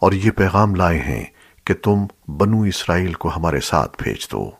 اور یہ پیغام لائے ہیں کہ تم بنو اسرائیل کو ہمارے ساتھ بھیج دو۔